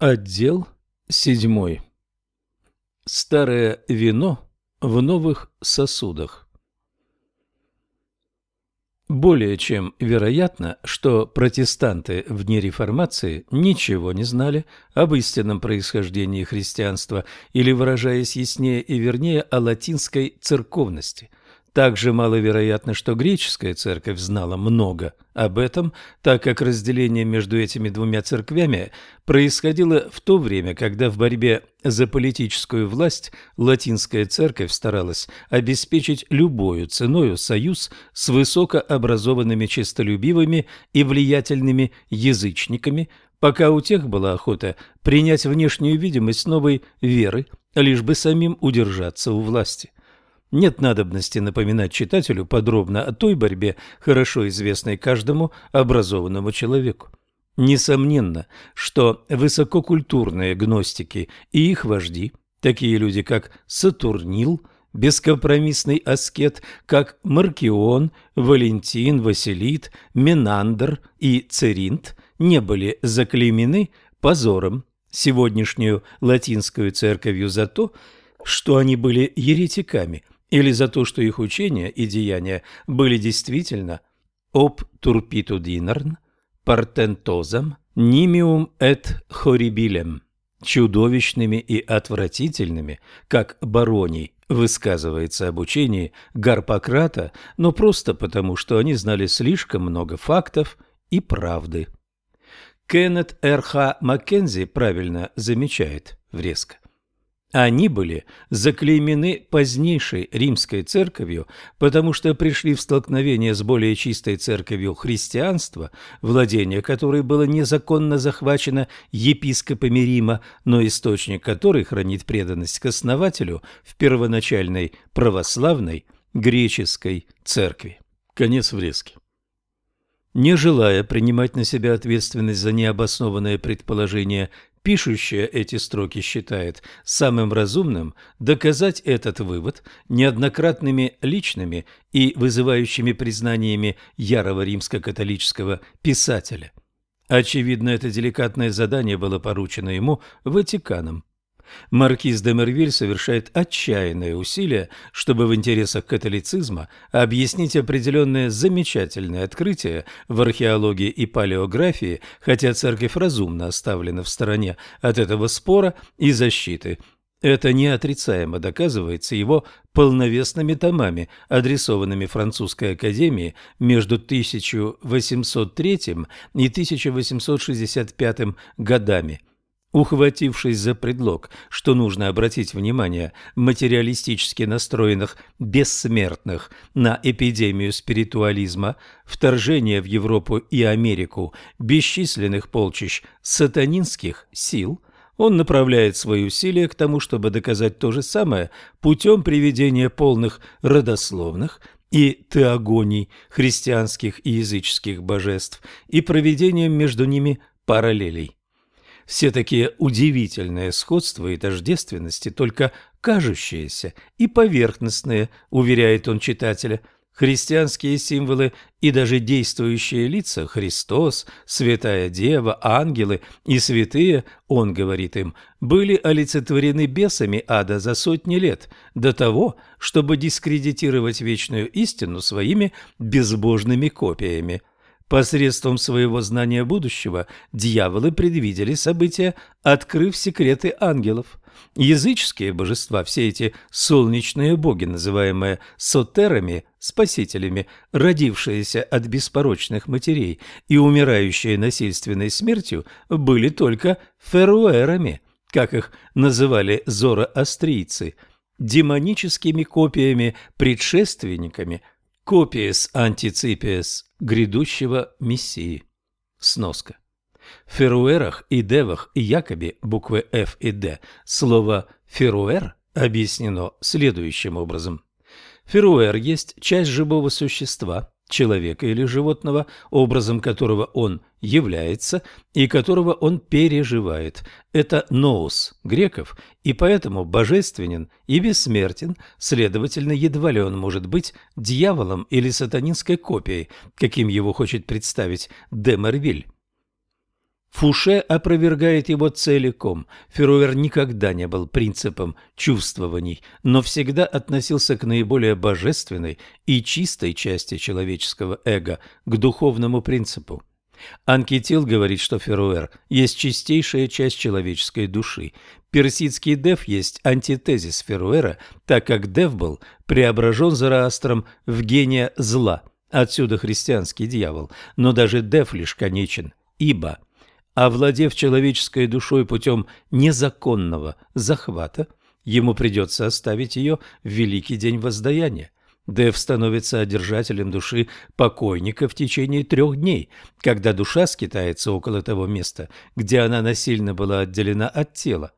Отдел седьмой. Старое вино в новых сосудах. Более чем вероятно, что протестанты в дни реформации ничего не знали об истинном происхождении христианства или, выражаясь яснее и вернее, о латинской церковности – также маловероятно, что греческая церковь знала много об этом, так как разделение между этими двумя церквями происходило в то время, когда в борьбе за политическую власть латинская церковь старалась обеспечить любою ценою союз с высокообразованными честолюбивыми и влиятельными язычниками, пока у тех была охота принять внешнюю видимость новой веры, лишь бы самим удержаться у власти. Нет надобности напоминать читателю подробно о той борьбе, хорошо известной каждому образованному человеку. Несомненно, что высококультурные гностики и их вожди, такие люди как Сатурнил, бескомпромиссный аскет, как Маркион, Валентин, Василит, Менандр и Церинт, не были заклеймены позором сегодняшнюю латинскую церковью за то, что они были еретиками – или за то, что их учения и деяния были действительно «об турпитудинарн, портентозам, нимиум et horribilem» чудовищными и отвратительными, как Бароний высказывается об учении Гарпократа, но просто потому, что они знали слишком много фактов и правды. Кеннет Р.Х. Маккензи правильно замечает врезко. Они были заклеймены позднейшей римской церковью, потому что пришли в столкновение с более чистой церковью христианства, владение которой было незаконно захвачено епископами Рима, но источник которой хранит преданность к основателю в первоначальной православной греческой церкви. Конец врезки. Не желая принимать на себя ответственность за необоснованное предположение Пишущая эти строки считает самым разумным доказать этот вывод неоднократными личными и вызывающими признаниями ярого римско-католического писателя. Очевидно, это деликатное задание было поручено ему Ватиканом. Маркиз де Мервиль совершает отчаянные усилия, чтобы в интересах католицизма объяснить определенное замечательное открытие в археологии и палеографии, хотя церковь разумно оставлена в стороне от этого спора и защиты. Это неотрицаемо доказывается его полновесными томами, адресованными французской академии между 1803 и 1865 годами – Ухватившись за предлог, что нужно обратить внимание материалистически настроенных бессмертных на эпидемию спиритуализма, вторжение в Европу и Америку бесчисленных полчищ сатанинских сил, он направляет свои усилия к тому, чтобы доказать то же самое путем приведения полных родословных и теогоний христианских и языческих божеств и проведением между ними параллелей. Все такие удивительные сходства и тождественности, только кажущиеся и поверхностные, уверяет он читателя. Христианские символы и даже действующие лица – Христос, Святая Дева, ангелы и святые, он говорит им, были олицетворены бесами ада за сотни лет до того, чтобы дискредитировать вечную истину своими безбожными копиями – Посредством своего знания будущего дьяволы предвидели события, открыв секреты ангелов. Языческие божества, все эти солнечные боги, называемые сотерами, спасителями, родившиеся от беспорочных матерей и умирающие насильственной смертью, были только феруэрами, как их называли зороастрийцы, демоническими копиями, предшественниками – Копиес антиципиес грядущего Мессии. Сноска. В Феруэрах и Девах и Якобе буквы F и D слово «феруэр» объяснено следующим образом. Феруэр есть часть живого существа, человека или животного, образом которого он является и которого он переживает. Это ноус греков, и поэтому божественен и бессмертен, следовательно, едва ли он может быть дьяволом или сатанинской копией, каким его хочет представить Демервиль. Фуше опровергает его целиком. Феруэр никогда не был принципом чувствований, но всегда относился к наиболее божественной и чистой части человеческого эго, к духовному принципу. Анкетил говорит, что Феруэр есть чистейшая часть человеческой души. Персидский Дев есть антитезис Феруэра, так как Дев был преображен Зараастром в гения зла, отсюда христианский дьявол, но даже Дев лишь конечен, ибо, овладев человеческой душой путем незаконного захвата, ему придется оставить ее в великий день воздаяния. Дев становится одержателем души покойника в течение трех дней, когда душа скитается около того места, где она насильно была отделена от тела.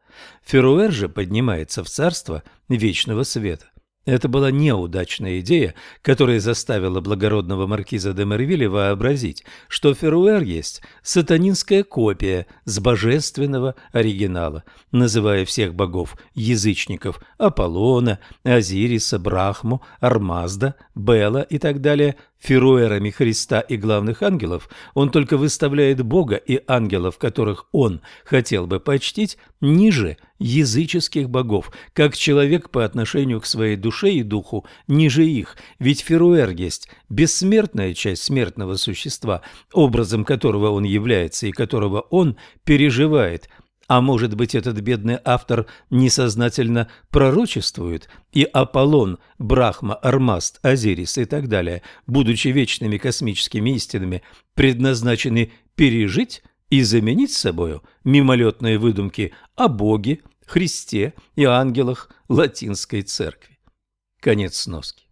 Феруэр же поднимается в царство вечного света. Это была неудачная идея, которая заставила благородного маркиза де Мервилля вообразить, что Феруэр есть сатанинская копия с божественного оригинала, называя всех богов язычников Аполлона, Азириса, Брахму, Армазда, Бела и так далее Феруэрами Христа и главных ангелов, он только выставляет Бога и ангелов, которых он хотел бы почтить, ниже языческих богов, как человек по отношению к своей душе и духу ниже их, ведь Феруэр есть бессмертная часть смертного существа, образом которого он является и которого он переживает – а может быть, этот бедный автор несознательно пророчествует, и Аполлон, Брахма, Армаст, Азирис и так далее, будучи вечными космическими истинами, предназначены пережить и заменить собою мимолетные выдумки о Боге, Христе и ангелах латинской церкви. Конец сноски.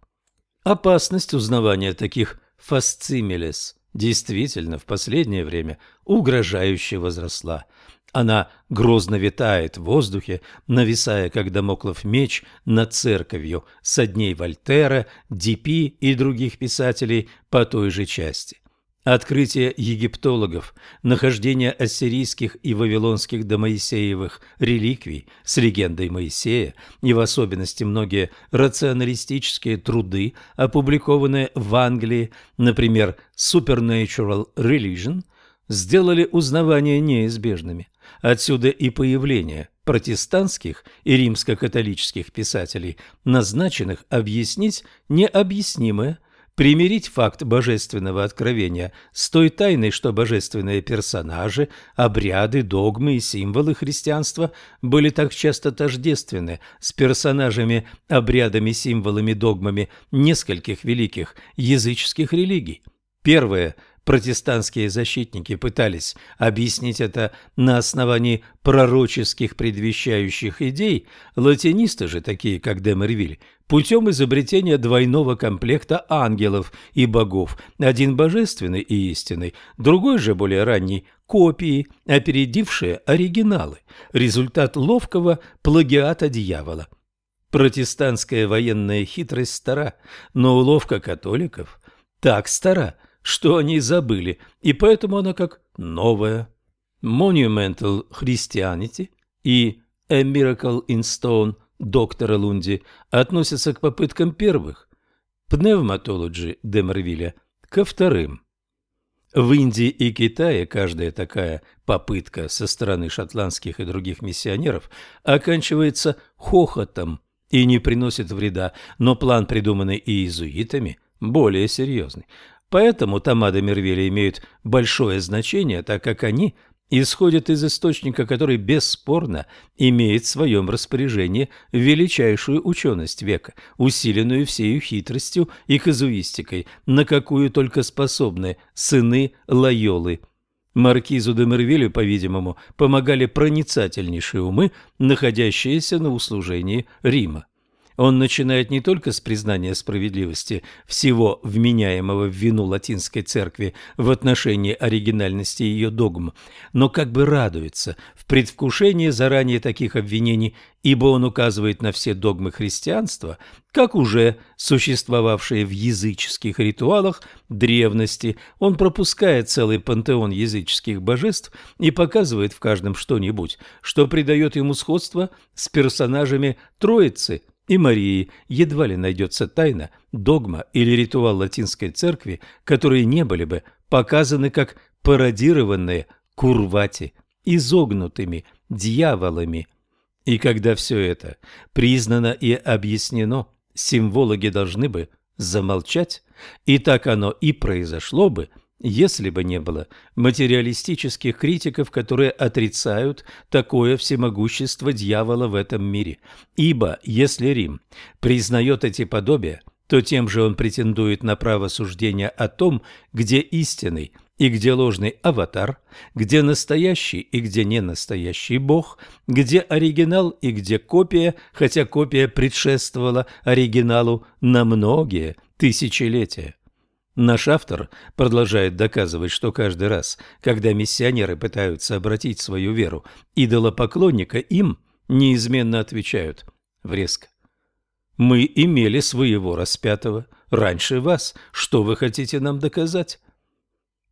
Опасность узнавания таких фасцимилес действительно в последнее время угрожающе возросла. Она грозно витает в воздухе, нависая, как домоклов меч, над церковью со дней Вольтера, Дипи и других писателей по той же части. Открытие египтологов, нахождение ассирийских и вавилонских домоисеевых реликвий с легендой Моисея и в особенности многие рационалистические труды, опубликованные в Англии, например, Supernatural Religion, сделали узнавание неизбежными. Отсюда и появление протестантских и римско-католических писателей, назначенных объяснить необъяснимое, примирить факт божественного откровения с той тайной, что божественные персонажи, обряды, догмы и символы христианства были так часто тождественны с персонажами, обрядами, символами, догмами нескольких великих языческих религий. Первое – Протестантские защитники пытались объяснить это на основании пророческих предвещающих идей, латинисты же, такие как Демервиль, путем изобретения двойного комплекта ангелов и богов, один божественный и истинный, другой же более ранний – копии, опередившие оригиналы, результат ловкого плагиата дьявола. Протестантская военная хитрость стара, но уловка католиков так стара – что они забыли, и поэтому она как новая. Monumental Christianity и A Miracle in Stone доктора Лунди относятся к попыткам первых, Pneumatology Демервилля ко вторым. В Индии и Китае каждая такая попытка со стороны шотландских и других миссионеров оканчивается хохотом и не приносит вреда, но план, придуманный иезуитами, более серьезный. Поэтому Тамада Мервеля имеют большое значение, так как они исходят из источника, который бесспорно имеет в своем распоряжении величайшую ученость века, усиленную всею хитростью и казуистикой, на какую только способны сыны Лайолы. Маркизу де Мервилю, по-видимому, помогали проницательнейшие умы, находящиеся на услужении Рима. Он начинает не только с признания справедливости всего вменяемого в вину латинской церкви в отношении оригинальности ее догм, но как бы радуется в предвкушении заранее таких обвинений, ибо он указывает на все догмы христианства, как уже существовавшие в языческих ритуалах древности. Он пропускает целый пантеон языческих божеств и показывает в каждом что-нибудь, что придает ему сходство с персонажами Троицы – и Марии едва ли найдется тайна, догма или ритуал латинской церкви, которые не были бы показаны как пародированные курвати, изогнутыми дьяволами. И когда все это признано и объяснено, символоги должны бы замолчать, и так оно и произошло бы, если бы не было материалистических критиков, которые отрицают такое всемогущество дьявола в этом мире. Ибо если Рим признает эти подобия, то тем же он претендует на право суждения о том, где истинный – и где ложный аватар, где настоящий и где не настоящий бог, где оригинал и где копия, хотя копия предшествовала оригиналу на многие тысячелетия. Наш автор продолжает доказывать, что каждый раз, когда миссионеры пытаются обратить свою веру идолопоклонника, им неизменно отвечают врезко. «Мы имели своего распятого раньше вас. Что вы хотите нам доказать?»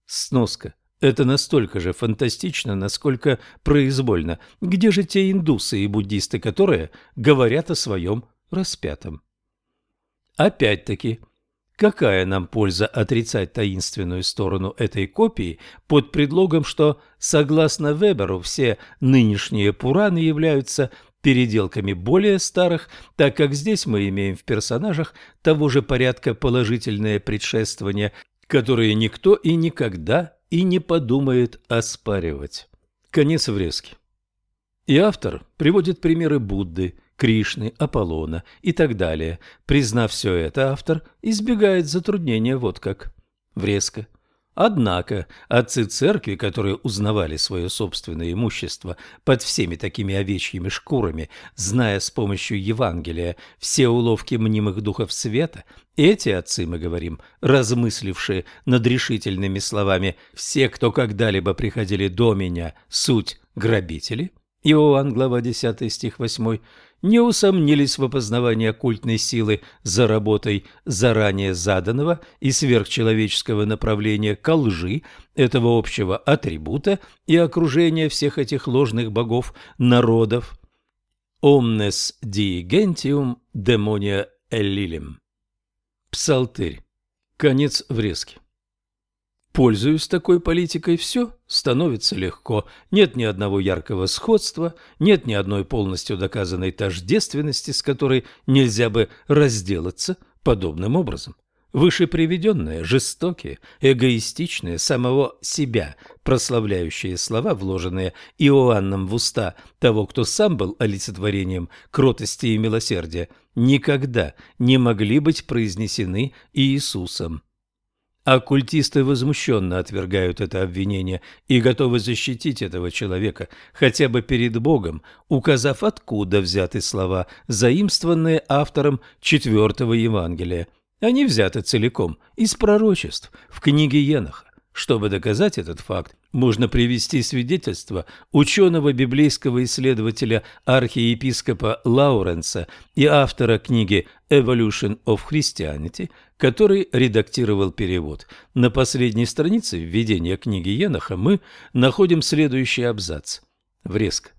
Сноска. Это настолько же фантастично, насколько произвольно. Где же те индусы и буддисты, которые говорят о своем распятом? Опять-таки, какая нам польза отрицать таинственную сторону этой копии под предлогом, что, согласно Веберу, все нынешние Пураны являются переделками более старых, так как здесь мы имеем в персонажах того же порядка положительное предшествование которые никто и никогда и не подумает оспаривать. Конец врезки. И автор приводит примеры Будды, Кришны, Аполлона и так далее. Признав все это, автор избегает затруднения вот как. Врезка. Однако отцы церкви, которые узнавали свое собственное имущество под всеми такими овечьими шкурами, зная с помощью Евангелия все уловки мнимых духов света, эти отцы, мы говорим, размыслившие над решительными словами «все, кто когда-либо приходили до меня, суть грабители», Иоанн, глава 10, стих 8, не усомнились в опознавании оккультной силы за работой заранее заданного и сверхчеловеческого направления ко лжи этого общего атрибута и окружения всех этих ложных богов народов. «Omnes diegentium demonia ellilim» Псалтырь. Конец врезки. Пользуясь такой политикой, все становится легко. Нет ни одного яркого сходства, нет ни одной полностью доказанной тождественности, с которой нельзя бы разделаться подобным образом. Выше приведенные, жестокие, эгоистичные, самого себя прославляющие слова, вложенные Иоанном в уста того, кто сам был олицетворением кротости и милосердия, никогда не могли быть произнесены Иисусом. Оккультисты возмущенно отвергают это обвинение и готовы защитить этого человека хотя бы перед Богом, указав, откуда взяты слова, заимствованные автором четвертого Евангелия. Они взяты целиком из пророчеств в книге Еноха. Чтобы доказать этот факт, можно привести свидетельство ученого библейского исследователя архиепископа Лауренса и автора книги «Evolution of Christianity», который редактировал перевод. На последней странице введения книги Еноха мы находим следующий абзац. Врезка.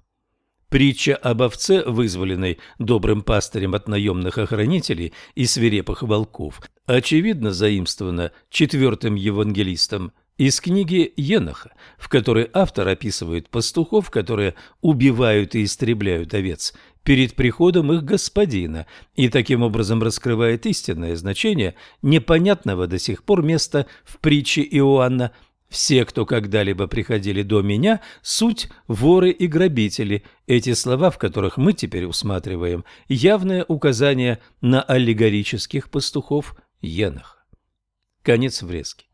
Притча об овце, вызволенной добрым пастырем от наемных охранителей и свирепых волков, очевидно заимствована четвертым евангелистом из книги Еноха, в которой автор описывает пастухов, которые убивают и истребляют овец перед приходом их господина и таким образом раскрывает истинное значение непонятного до сих пор места в притче Иоанна «Все, кто когда-либо приходили до меня, суть воры и грабители». Эти слова, в которых мы теперь усматриваем, явное указание на аллегорических пастухов Еноха. Конец врезки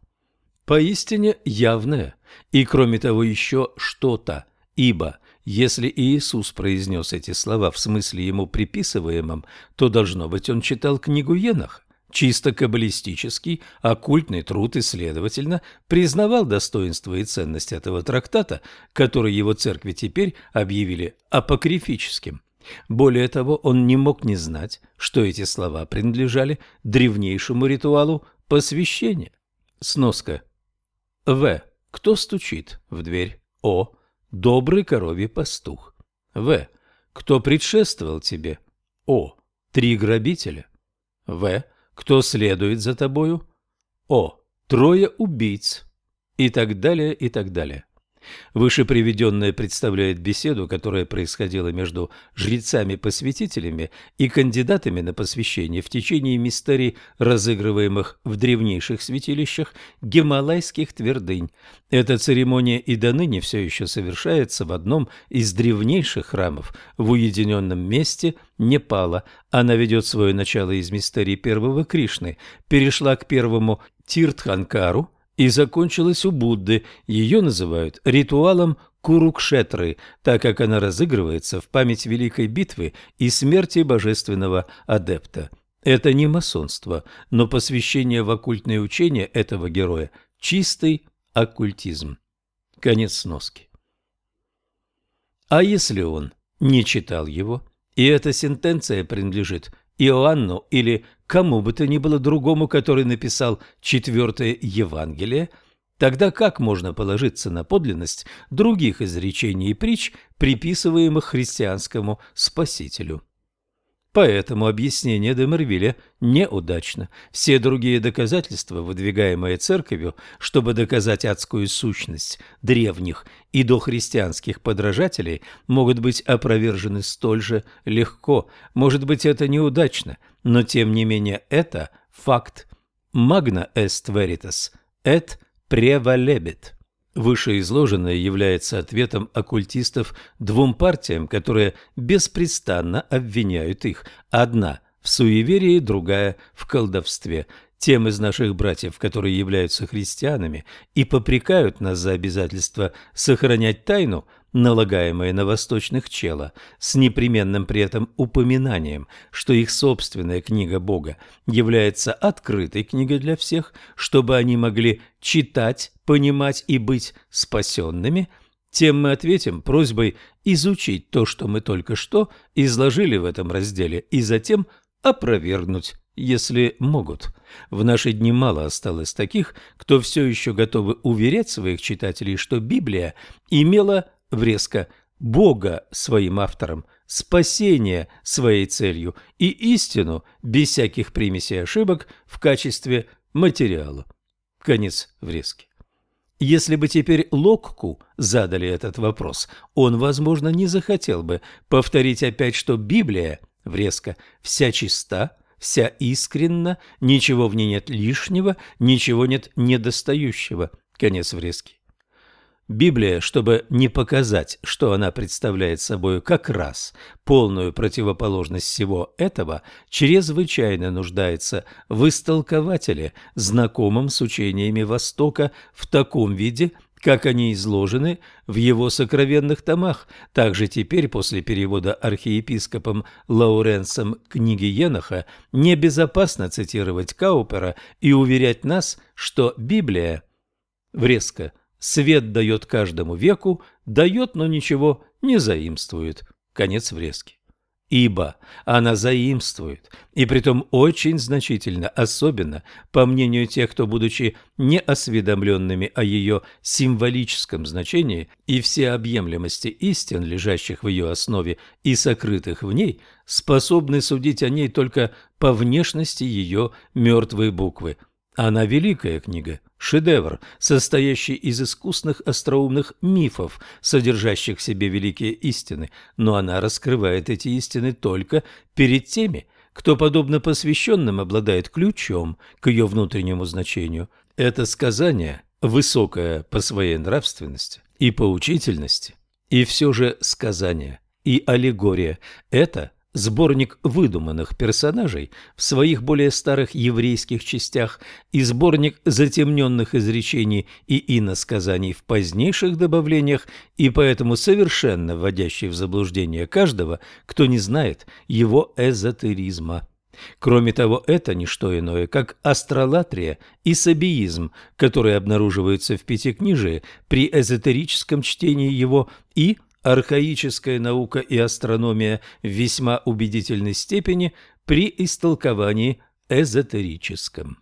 поистине явное, и кроме того еще что-то, ибо если Иисус произнес эти слова в смысле ему приписываемом, то, должно быть, он читал книгу Енах, чисто каббалистический, оккультный труд и, следовательно, признавал достоинство и ценность этого трактата, который его церкви теперь объявили апокрифическим. Более того, он не мог не знать, что эти слова принадлежали древнейшему ритуалу посвящения. Сноска. В. Кто стучит в дверь? О. Добрый коровий пастух. В. Кто предшествовал тебе? О. Три грабителя. В. Кто следует за тобою? О. Трое убийц. И так далее, и так далее. Выше приведенное представляет беседу, которая происходила между жрецами-посвятителями и кандидатами на посвящение в течение мистерий, разыгрываемых в древнейших святилищах гималайских твердынь. Эта церемония и до ныне все еще совершается в одном из древнейших храмов в уединенном месте Непала. Она ведет свое начало из мистерий первого Кришны, перешла к первому Тиртханкару – и закончилась у Будды. Ее называют ритуалом Курукшетры, так как она разыгрывается в память Великой битвы и смерти божественного адепта. Это не масонство, но посвящение в оккультные учения этого героя – чистый оккультизм. Конец сноски. А если он не читал его, и эта сентенция принадлежит Иоанну или кому бы то ни было другому, который написал четвертое Евангелие, тогда как можно положиться на подлинность других изречений и притч, приписываемых христианскому Спасителю? Поэтому объяснение Демервиля неудачно. Все другие доказательства, выдвигаемые церковью, чтобы доказать адскую сущность древних и дохристианских подражателей, могут быть опровержены столь же легко. Может быть, это неудачно, но тем не менее это факт. Magna est veritas, et prevalebit. Вышеизложенное является ответом оккультистов двум партиям, которые беспрестанно обвиняют их. Одна в суеверии, другая в колдовстве. Тем из наших братьев, которые являются христианами и попрекают нас за обязательство сохранять тайну – налагаемые на восточных чела, с непременным при этом упоминанием, что их собственная книга Бога является открытой книгой для всех, чтобы они могли читать, понимать и быть спасенными, тем мы ответим просьбой изучить то, что мы только что изложили в этом разделе, и затем опровергнуть если могут. В наши дни мало осталось таких, кто все еще готовы уверять своих читателей, что Библия имела врезко Бога своим автором, спасение своей целью и истину без всяких примесей ошибок в качестве материала. Конец врезки. Если бы теперь Локку задали этот вопрос, он, возможно, не захотел бы повторить опять, что Библия, врезка, вся чиста, вся искренна, ничего в ней нет лишнего, ничего нет недостающего. Конец врезки. Библия, чтобы не показать, что она представляет собой как раз полную противоположность всего этого, чрезвычайно нуждается в истолкователе, знакомом с учениями Востока в таком виде, как они изложены в его сокровенных томах. Также теперь, после перевода архиепископом Лауренсом книги Еноха, небезопасно цитировать Каупера и уверять нас, что Библия врезко Свет дает каждому веку, дает, но ничего не заимствует. Конец врезки. Ибо она заимствует, и притом очень значительно, особенно по мнению тех, кто, будучи неосведомленными о ее символическом значении и всеобъемлемости истин, лежащих в ее основе и сокрытых в ней, способны судить о ней только по внешности ее мертвой буквы – она великая книга, шедевр, состоящий из искусных остроумных мифов, содержащих в себе великие истины, но она раскрывает эти истины только перед теми, кто, подобно посвященным, обладает ключом к ее внутреннему значению. Это сказание высокое по своей нравственности и поучительности, и все же сказание и аллегория – это сборник выдуманных персонажей в своих более старых еврейских частях и сборник затемненных изречений и иносказаний в позднейших добавлениях и поэтому совершенно вводящий в заблуждение каждого, кто не знает его эзотеризма. Кроме того, это не что иное, как астролатрия и сабиизм, которые обнаруживаются в Пятикнижии при эзотерическом чтении его и архаическая наука и астрономия в весьма убедительной степени при истолковании эзотерическом.